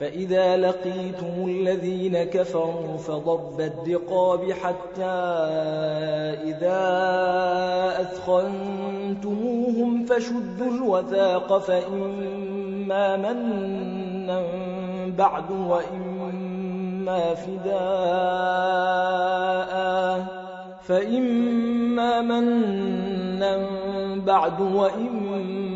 فإذا لقيتم الذين كفروا فضرب الرقاب حتى إذا أثخنتموهم فشدوا الوثاق فإما منا بعد وإما فداء فإما منا بعد وإما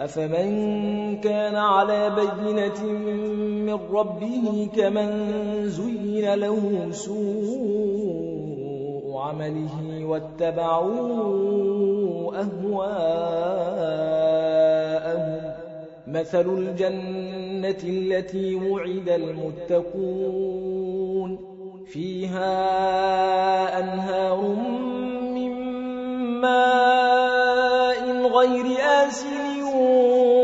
أفمن كان على بينة من ربه كمن زين له سوء عمله واتبعوا أهواءهم مثل الجنة التي وعد المتقون فيها أنهار من ماء غير آسن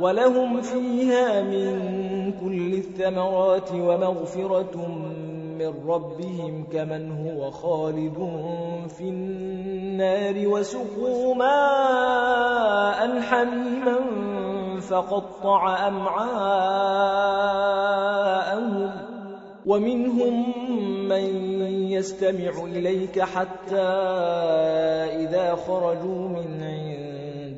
ولهم فيها من كل الثمرات ومغفرة من ربهم كمن هو خالد في النار وسقوا ماء حميما فقطع أمعاءهم ومنهم من يستمع إليك حتى إذا خرجوا من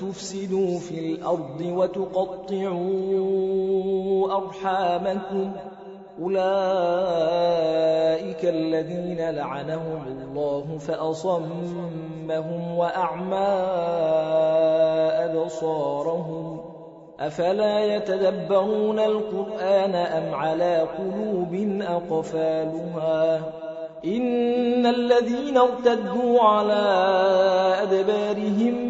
تفسدوا في الأرض وتقطعوا أرحامكم أولئك الذين لعنهم الله فأصمهم وأعمى أبصارهم أفلا يتدبرون القرآن أم على قلوب أقفالها إن الذين ارتدوا على أدبارهم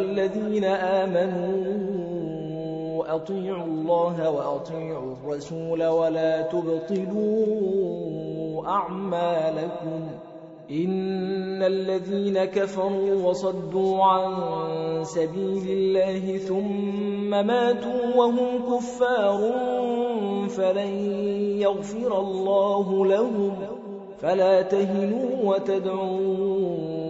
الذين آمنوا أطيعوا الله وأطيعوا الرسول ولا تبطلوا أعمالكم. إن الذين كفروا وصدوا عن سبيل الله ثم ماتوا وهم كفار فلن يغفر الله لهم. فلا تهنوا وتدعوا